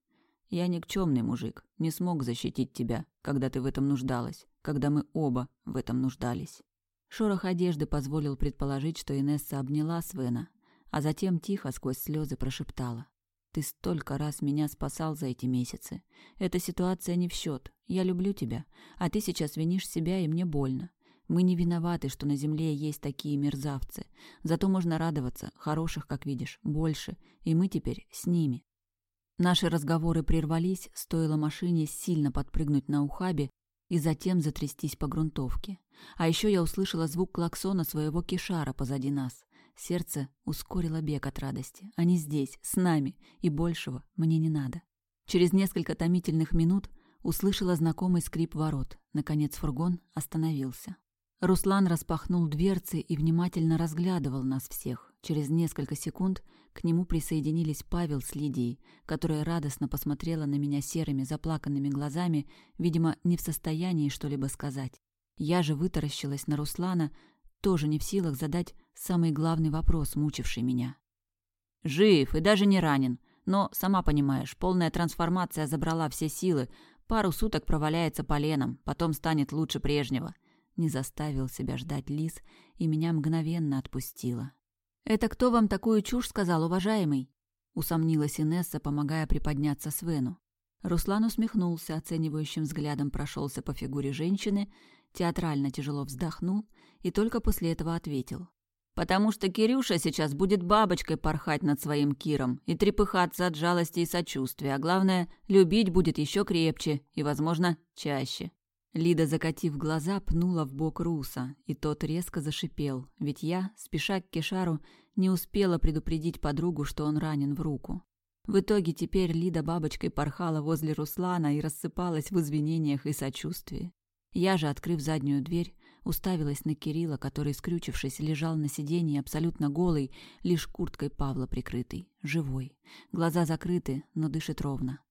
Я никчемный мужик, не смог защитить тебя, когда ты в этом нуждалась, когда мы оба в этом нуждались. Шорох одежды позволил предположить, что Инесса обняла Свена, а затем тихо сквозь слезы прошептала. «Ты столько раз меня спасал за эти месяцы. Эта ситуация не в счет. Я люблю тебя, а ты сейчас винишь себя, и мне больно. Мы не виноваты, что на земле есть такие мерзавцы. Зато можно радоваться, хороших, как видишь, больше, и мы теперь с ними. Наши разговоры прервались, стоило машине сильно подпрыгнуть на ухабе и затем затрястись по грунтовке. А еще я услышала звук клаксона своего кишара позади нас. Сердце ускорило бег от радости. Они здесь, с нами, и большего мне не надо. Через несколько томительных минут услышала знакомый скрип ворот. Наконец фургон остановился. Руслан распахнул дверцы и внимательно разглядывал нас всех. Через несколько секунд к нему присоединились Павел с Лидией, которая радостно посмотрела на меня серыми заплаканными глазами, видимо, не в состоянии что-либо сказать. Я же вытаращилась на Руслана, тоже не в силах задать самый главный вопрос, мучивший меня. «Жив и даже не ранен, Но, сама понимаешь, полная трансформация забрала все силы. Пару суток проваляется поленом, потом станет лучше прежнего. Не заставил себя ждать лис, и меня мгновенно отпустила. «Это кто вам такую чушь сказал, уважаемый?» Усомнилась Инесса, помогая приподняться Свену. Руслан усмехнулся, оценивающим взглядом прошелся по фигуре женщины, театрально тяжело вздохнул и только после этого ответил. «Потому что Кирюша сейчас будет бабочкой порхать над своим Киром и трепыхаться от жалости и сочувствия, а главное, любить будет еще крепче и, возможно, чаще». Лида, закатив глаза, пнула в бок Руса, и тот резко зашипел, ведь я, спеша к Кешару, не успела предупредить подругу, что он ранен в руку. В итоге теперь Лида бабочкой порхала возле Руслана и рассыпалась в извинениях и сочувствии. Я же, открыв заднюю дверь, уставилась на Кирилла, который, скрючившись, лежал на сиденье абсолютно голый, лишь курткой Павла прикрытый, живой. Глаза закрыты, но дышит ровно.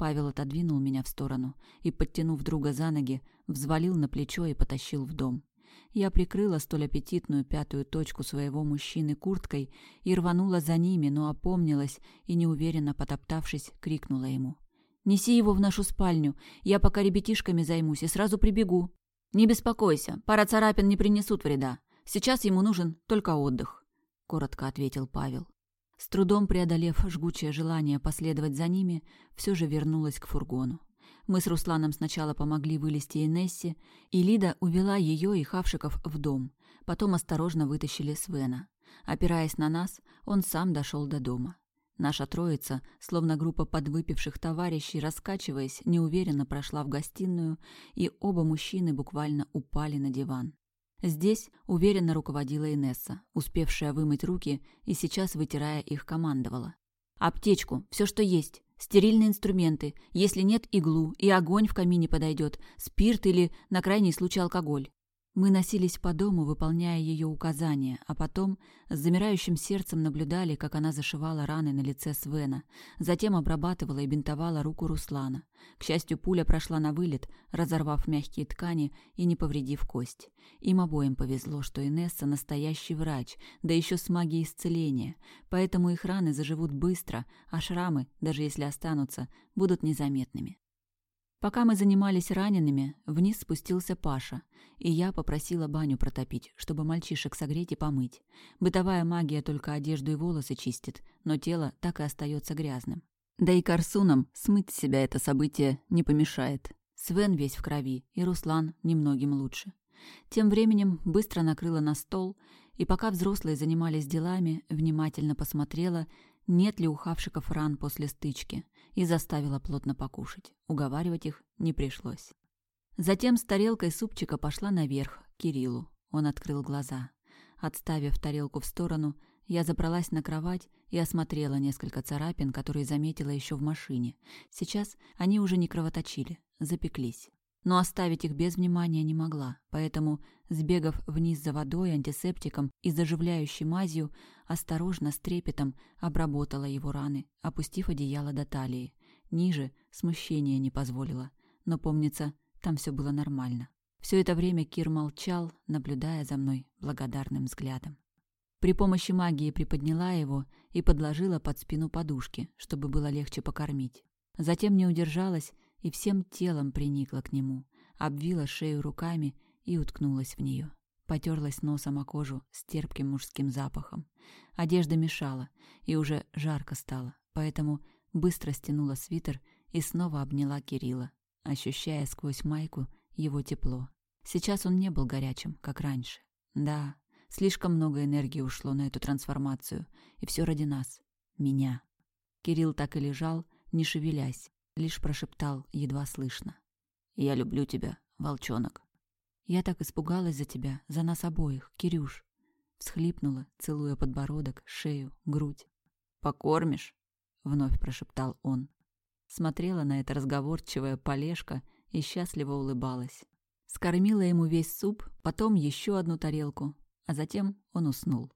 Павел отодвинул меня в сторону и, подтянув друга за ноги, взвалил на плечо и потащил в дом. Я прикрыла столь аппетитную пятую точку своего мужчины курткой и рванула за ними, но опомнилась и, неуверенно потоптавшись, крикнула ему. «Неси его в нашу спальню, я пока ребятишками займусь и сразу прибегу». «Не беспокойся, пара царапин не принесут вреда. Сейчас ему нужен только отдых», — коротко ответил Павел. С трудом преодолев жгучее желание последовать за ними, все же вернулась к фургону. Мы с Русланом сначала помогли вылезти Инессе, и Лида увела ее и Хавшиков в дом. Потом осторожно вытащили Свена. Опираясь на нас, он сам дошел до дома. Наша троица, словно группа подвыпивших товарищей, раскачиваясь, неуверенно прошла в гостиную, и оба мужчины буквально упали на диван. Здесь уверенно руководила Инесса, успевшая вымыть руки и сейчас, вытирая их, командовала. «Аптечку, все, что есть стерильные инструменты, если нет иглу, и огонь в камине подойдет, спирт или, на крайний случай, алкоголь. Мы носились по дому, выполняя ее указания, а потом с замирающим сердцем наблюдали, как она зашивала раны на лице Свена, затем обрабатывала и бинтовала руку Руслана. К счастью, пуля прошла на вылет, разорвав мягкие ткани и не повредив кость. Им обоим повезло, что Инесса настоящий врач, да еще с магией исцеления, поэтому их раны заживут быстро, а шрамы, даже если останутся, будут незаметными. Пока мы занимались ранеными, вниз спустился Паша, и я попросила баню протопить, чтобы мальчишек согреть и помыть. Бытовая магия только одежду и волосы чистит, но тело так и остается грязным. Да и Корсунам смыть с себя это событие не помешает. Свен весь в крови, и Руслан немногим лучше. Тем временем быстро накрыла на стол, и пока взрослые занимались делами, внимательно посмотрела, нет ли у хавшиков ран после стычки, и заставила плотно покушать. Уговаривать их не пришлось. Затем с тарелкой супчика пошла наверх, к Кириллу. Он открыл глаза. Отставив тарелку в сторону, я забралась на кровать и осмотрела несколько царапин, которые заметила еще в машине. Сейчас они уже не кровоточили, запеклись но оставить их без внимания не могла, поэтому, сбегав вниз за водой, антисептиком и заживляющей мазью, осторожно, с трепетом обработала его раны, опустив одеяло до талии. Ниже смущение не позволило, но, помнится, там все было нормально. Все это время Кир молчал, наблюдая за мной благодарным взглядом. При помощи магии приподняла его и подложила под спину подушки, чтобы было легче покормить. Затем не удержалась и всем телом приникла к нему, обвила шею руками и уткнулась в нее. Потерлась носом о кожу с терпким мужским запахом. Одежда мешала, и уже жарко стало, поэтому быстро стянула свитер и снова обняла Кирилла, ощущая сквозь майку его тепло. Сейчас он не был горячим, как раньше. Да, слишком много энергии ушло на эту трансформацию, и все ради нас, меня. Кирилл так и лежал, не шевелясь, лишь прошептал, едва слышно. «Я люблю тебя, волчонок». «Я так испугалась за тебя, за нас обоих, Кирюш», всхлипнула, целуя подбородок, шею, грудь. «Покормишь?» — вновь прошептал он. Смотрела на это разговорчивое полежка и счастливо улыбалась. Скормила ему весь суп, потом еще одну тарелку, а затем он уснул.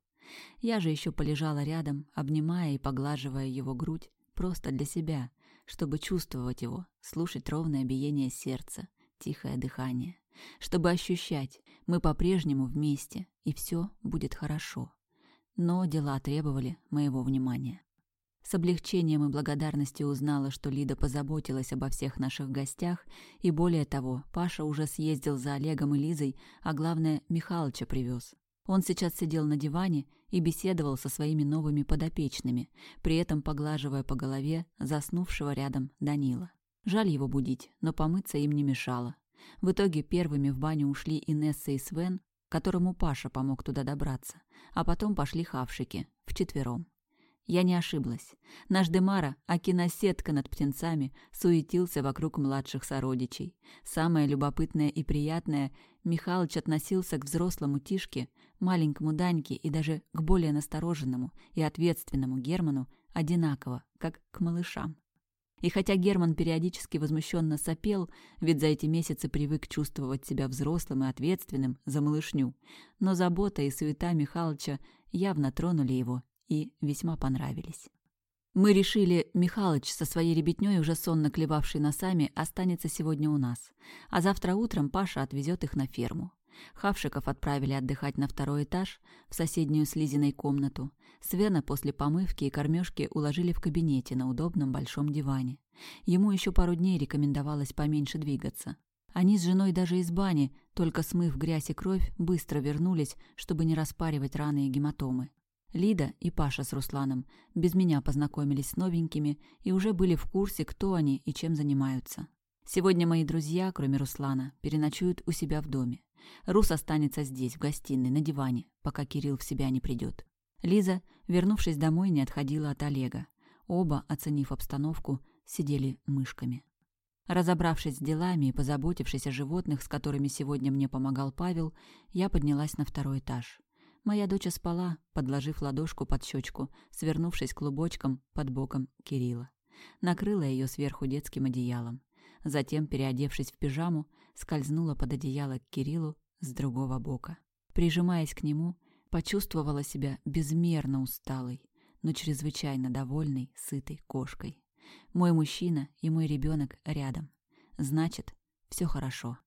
Я же еще полежала рядом, обнимая и поглаживая его грудь, просто для себя, чтобы чувствовать его, слушать ровное биение сердца, тихое дыхание, чтобы ощущать, мы по-прежнему вместе, и все будет хорошо. Но дела требовали моего внимания. С облегчением и благодарностью узнала, что Лида позаботилась обо всех наших гостях, и более того, Паша уже съездил за Олегом и Лизой, а главное, Михалыча привез. Он сейчас сидел на диване и беседовал со своими новыми подопечными, при этом поглаживая по голове заснувшего рядом Данила. Жаль его будить, но помыться им не мешало. В итоге первыми в баню ушли Инесса и Свен, которому Паша помог туда добраться, а потом пошли хавшики, вчетвером. Я не ошиблась. Наш Демара, а киносетка над птенцами, суетился вокруг младших сородичей. Самое любопытное и приятное, Михалыч относился к взрослому Тишке, маленькому Даньке и даже к более настороженному и ответственному Герману одинаково, как к малышам. И хотя Герман периодически возмущенно сопел, ведь за эти месяцы привык чувствовать себя взрослым и ответственным за малышню, но забота и суета Михалыча явно тронули его и весьма понравились. Мы решили, Михалыч со своей ребятнёй, уже сонно клевавший носами, останется сегодня у нас, а завтра утром Паша отвезет их на ферму. Хавшиков отправили отдыхать на второй этаж, в соседнюю слизиной комнату. Свена после помывки и кормежки уложили в кабинете на удобном большом диване. Ему еще пару дней рекомендовалось поменьше двигаться. Они с женой даже из бани, только смыв грязь и кровь, быстро вернулись, чтобы не распаривать раны и гематомы. Лида и Паша с Русланом без меня познакомились с новенькими и уже были в курсе, кто они и чем занимаются. Сегодня мои друзья, кроме Руслана, переночуют у себя в доме. Рус останется здесь, в гостиной, на диване, пока Кирилл в себя не придет. Лиза, вернувшись домой, не отходила от Олега. Оба, оценив обстановку, сидели мышками. Разобравшись с делами и позаботившись о животных, с которыми сегодня мне помогал Павел, я поднялась на второй этаж. Моя дочь спала, подложив ладошку под щечку, свернувшись клубочком под боком Кирилла. Накрыла ее сверху детским одеялом. Затем, переодевшись в пижаму, скользнула под одеяло к Кириллу с другого бока. Прижимаясь к нему, почувствовала себя безмерно усталой, но чрезвычайно довольной, сытой кошкой. Мой мужчина и мой ребенок рядом. Значит, все хорошо.